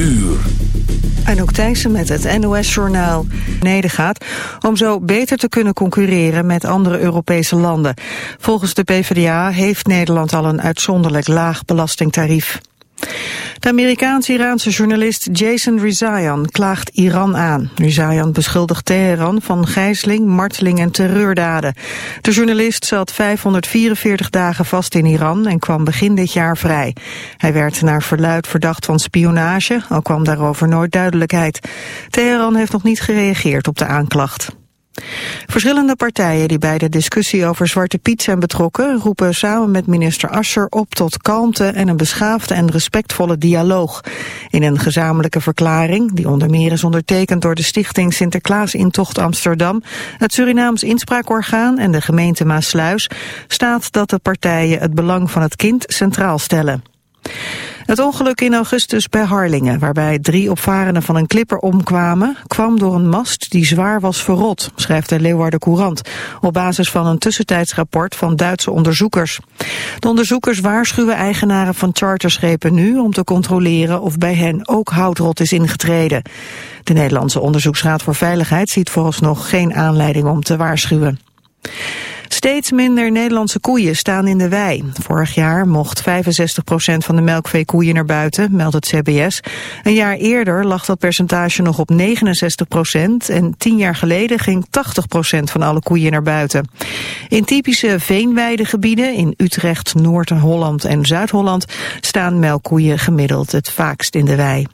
uur. Anouk Thijssen met het NOS-journaal. Beneden gaat om zo beter te kunnen concurreren met andere Europese landen. Volgens de PvdA heeft Nederland al een uitzonderlijk laag belastingtarief. De Amerikaans-Iraanse journalist Jason Rezaian klaagt Iran aan. Rezaian beschuldigt Teheran van gijzeling, marteling en terreurdaden. De journalist zat 544 dagen vast in Iran en kwam begin dit jaar vrij. Hij werd naar verluid verdacht van spionage, al kwam daarover nooit duidelijkheid. Teheran heeft nog niet gereageerd op de aanklacht. Verschillende partijen die bij de discussie over Zwarte Piet zijn betrokken... roepen samen met minister Ascher op tot kalmte en een beschaafde en respectvolle dialoog. In een gezamenlijke verklaring, die onder meer is ondertekend door de stichting Sinterklaas Intocht Amsterdam... het Surinaams Inspraakorgaan en de gemeente Maasluis... staat dat de partijen het belang van het kind centraal stellen. Het ongeluk in augustus bij Harlingen, waarbij drie opvarenden van een klipper omkwamen, kwam door een mast die zwaar was verrot, schrijft de Leeuwarden Courant, op basis van een tussentijdsrapport van Duitse onderzoekers. De onderzoekers waarschuwen eigenaren van charterschepen nu om te controleren of bij hen ook houtrot is ingetreden. De Nederlandse Onderzoeksraad voor Veiligheid ziet vooralsnog geen aanleiding om te waarschuwen. Steeds minder Nederlandse koeien staan in de wei. Vorig jaar mocht 65% van de melkveekoeien naar buiten, meldt het CBS. Een jaar eerder lag dat percentage nog op 69% en tien jaar geleden ging 80% van alle koeien naar buiten. In typische veenweidegebieden in Utrecht, Noord-Holland en Zuid-Holland staan melkkoeien gemiddeld het vaakst in de wei.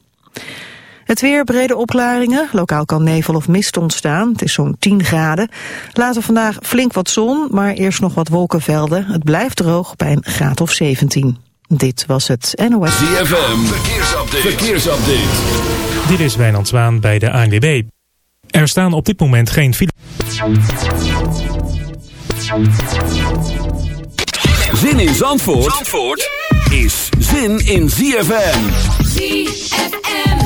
Het weer, brede opklaringen. Lokaal kan nevel of mist ontstaan. Het is zo'n 10 graden. Later vandaag flink wat zon, maar eerst nog wat wolkenvelden. Het blijft droog bij een graad of 17. Dit was het NOS. ZFM, verkeersupdate. verkeersupdate. Dit is Wijnand Zwaan bij de ANWB. Er staan op dit moment geen file. Zin in Zandvoort, Zandvoort is zin in ZFM. ZFM.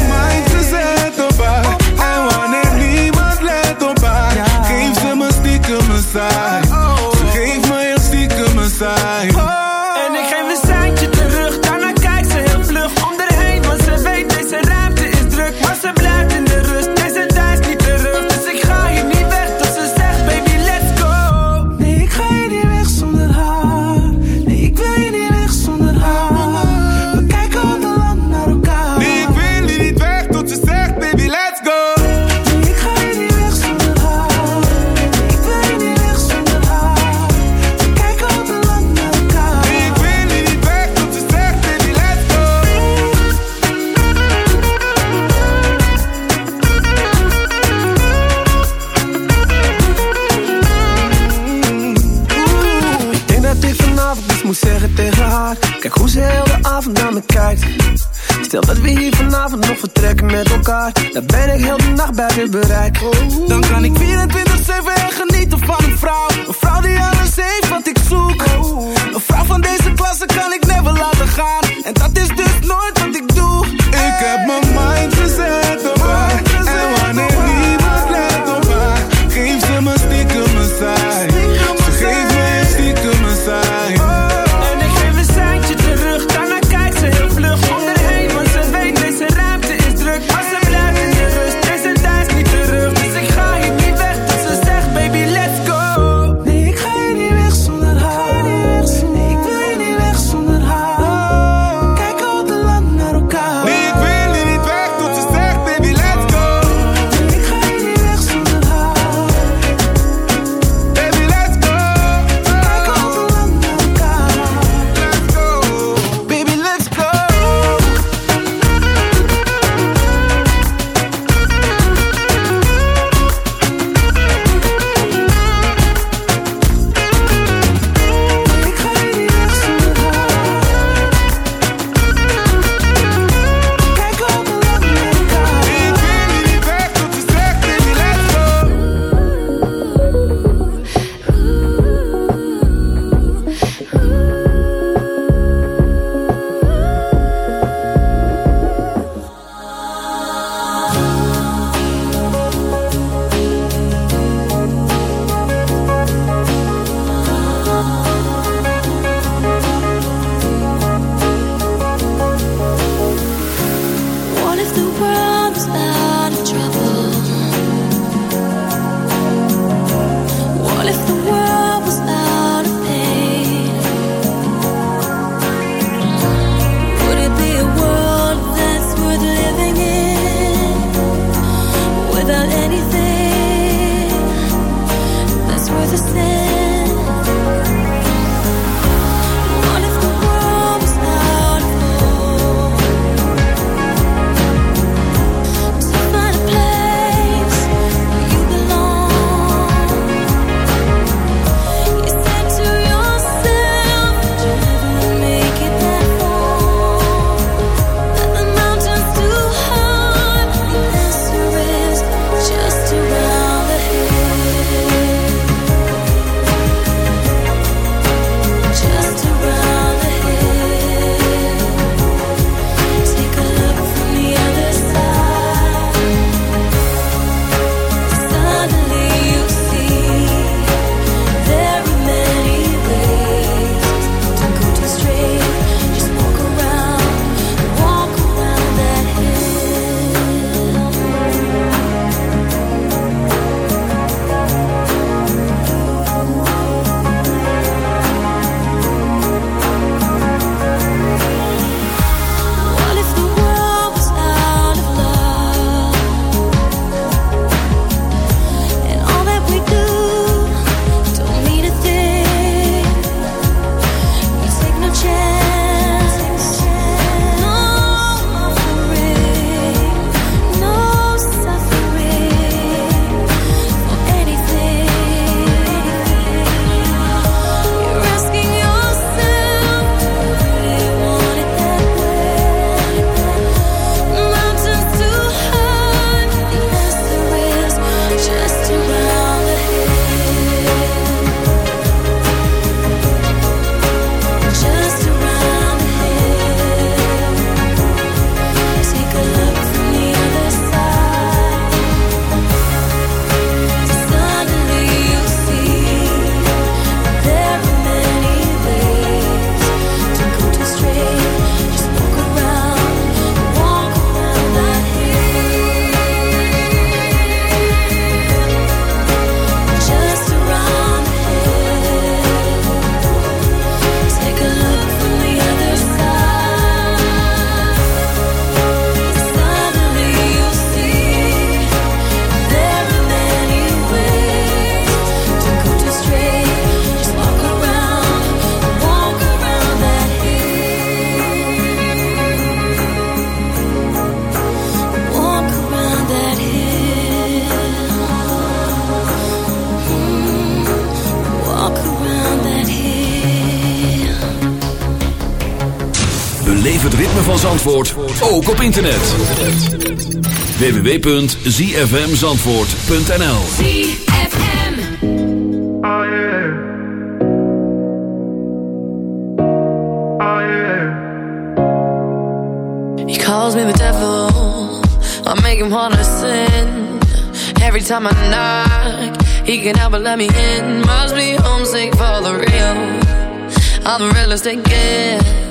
bereik. Dan kan ik 24 ook op internet. www.zfmzandvoort.nl ZFM. He calls me the devil. I make him wanna sin. Every time I knock, he can help but let me in. Must be homesick for the real. I'm the realest it gets.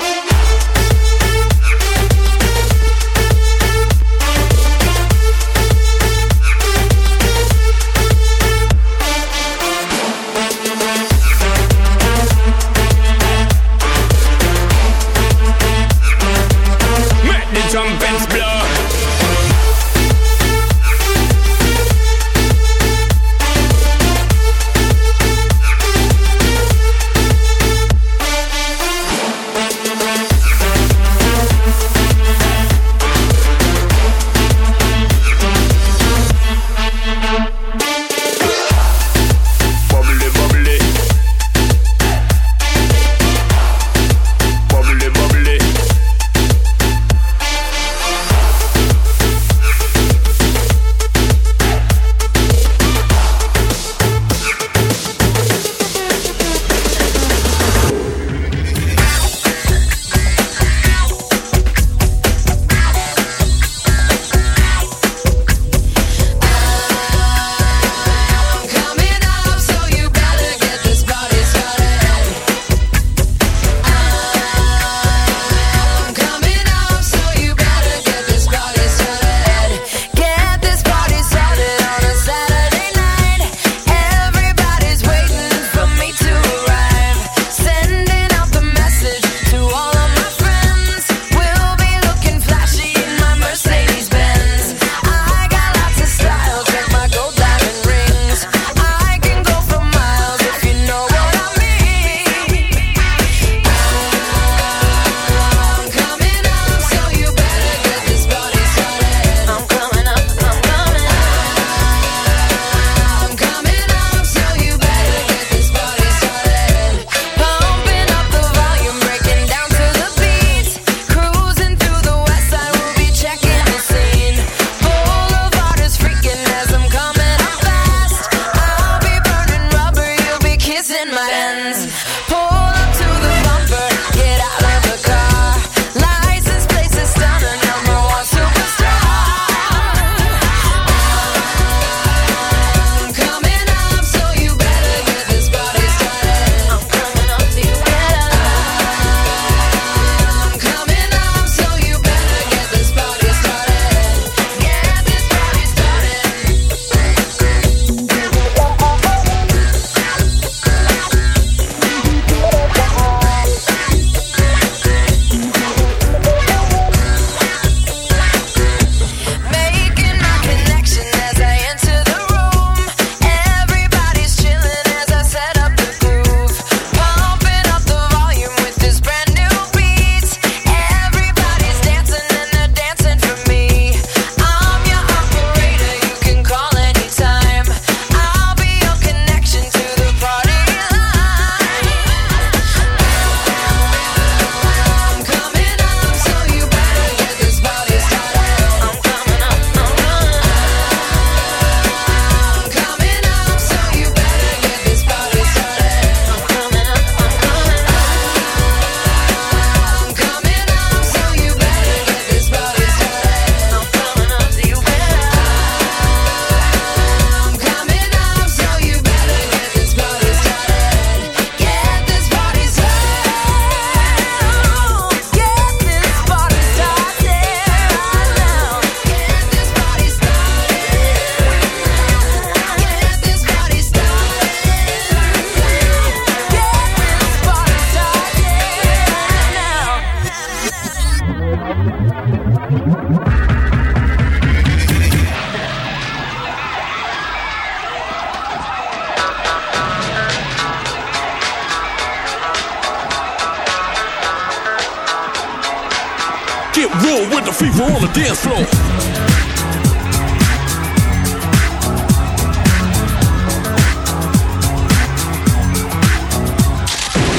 Dance floor.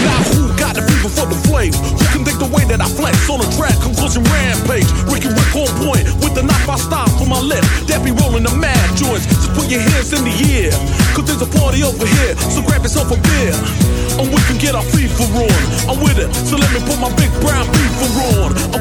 Now who got the fever for the flames? Who can think the way that I flex on the track? Conclusion rampage. Ricky Rick on point with the knife I stop for my left. That be rolling the mad joints. Just put your hands in the air. Cause there's a party over here. So grab yourself a beer. And we can get our fever on. I'm with it. So let me put my big brown beaver on. I'm